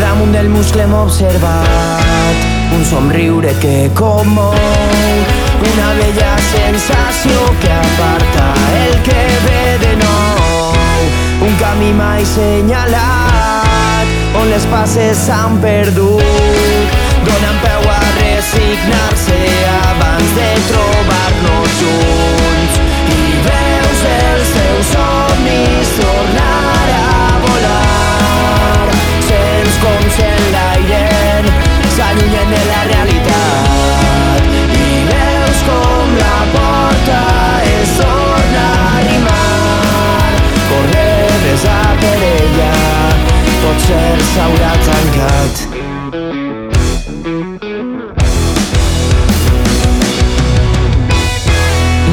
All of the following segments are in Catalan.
Damunt del muscle hem observat un somriure que comou una vella sensació que aparta el que ve de nou un camí mai senyalat on les passes s'han perdut. Donant peu a resignar-se abans de trobar-nos junts. I veus els teus somnis tornar a volar. Sents com s'enlairen s'allunyen de tancat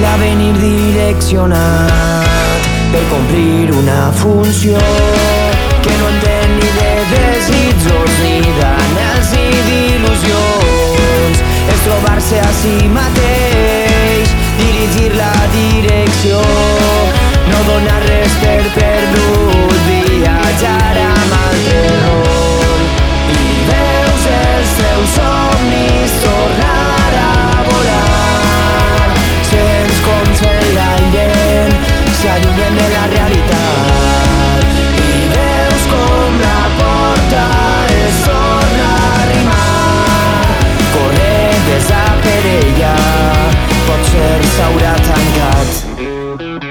l'avenir direccionat per complir una funció que no entén ni de desitjos ni d'anels i d'il·lusions. És trobar-se a si mateix dirigir la direcció no donar res per perdut la realidad. Y veus com la porta es torna a rimar corrent desaper ella pot ser s'haurà tancat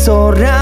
zorra.